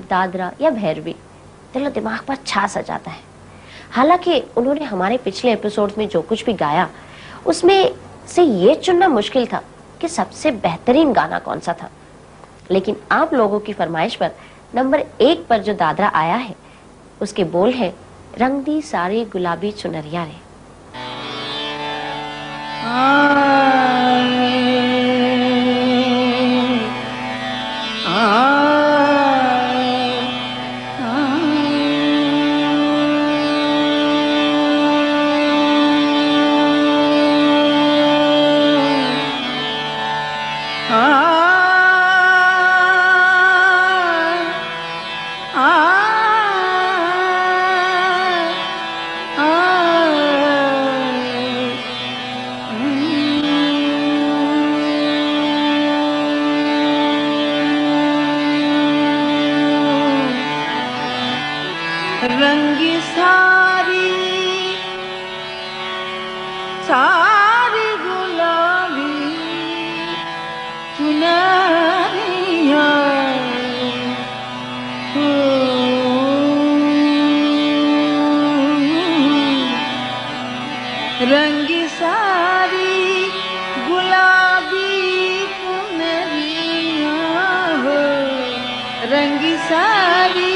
दादरा या भैरवी, दिलो दिमाग पर छा सा जाता है। हालाँकि उन्होंने हमारे पिछले एपिसोड्स में जो कुछ भी गाया, उसमें से ये चुनना मुश्किल था कि सबसे बेहतरीन गाना कौन सा था। लेकिन आप लोगों की फरमाइश पर नंबर एक पर जो दादरा आया है, उसके बोल है, रंग दी सारी गुलाबी चुनरिया रे। रंगी सारी सारी रंगी सारी गुलाबी पुनरिया हो रंगी सारी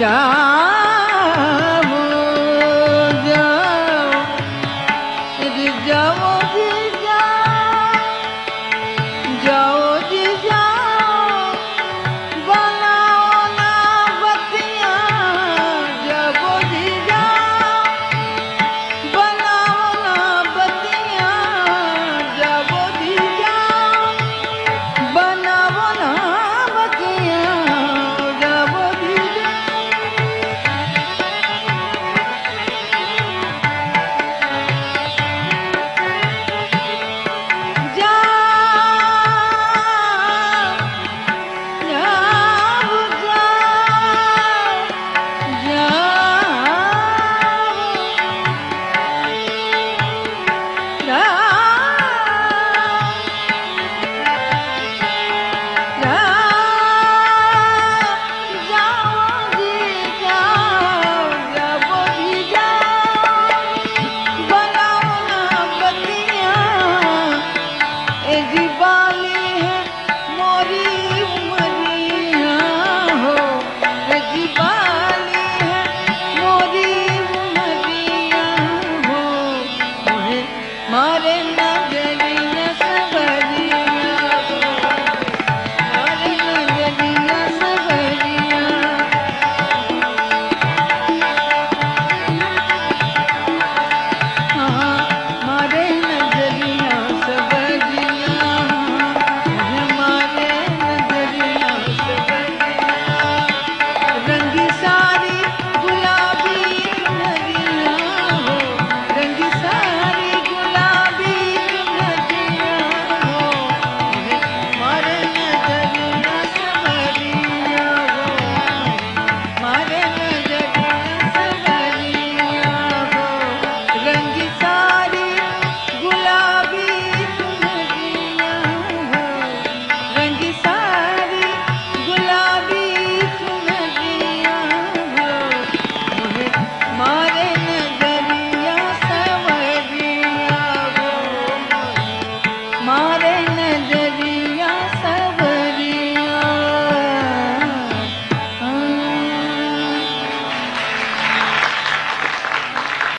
राजा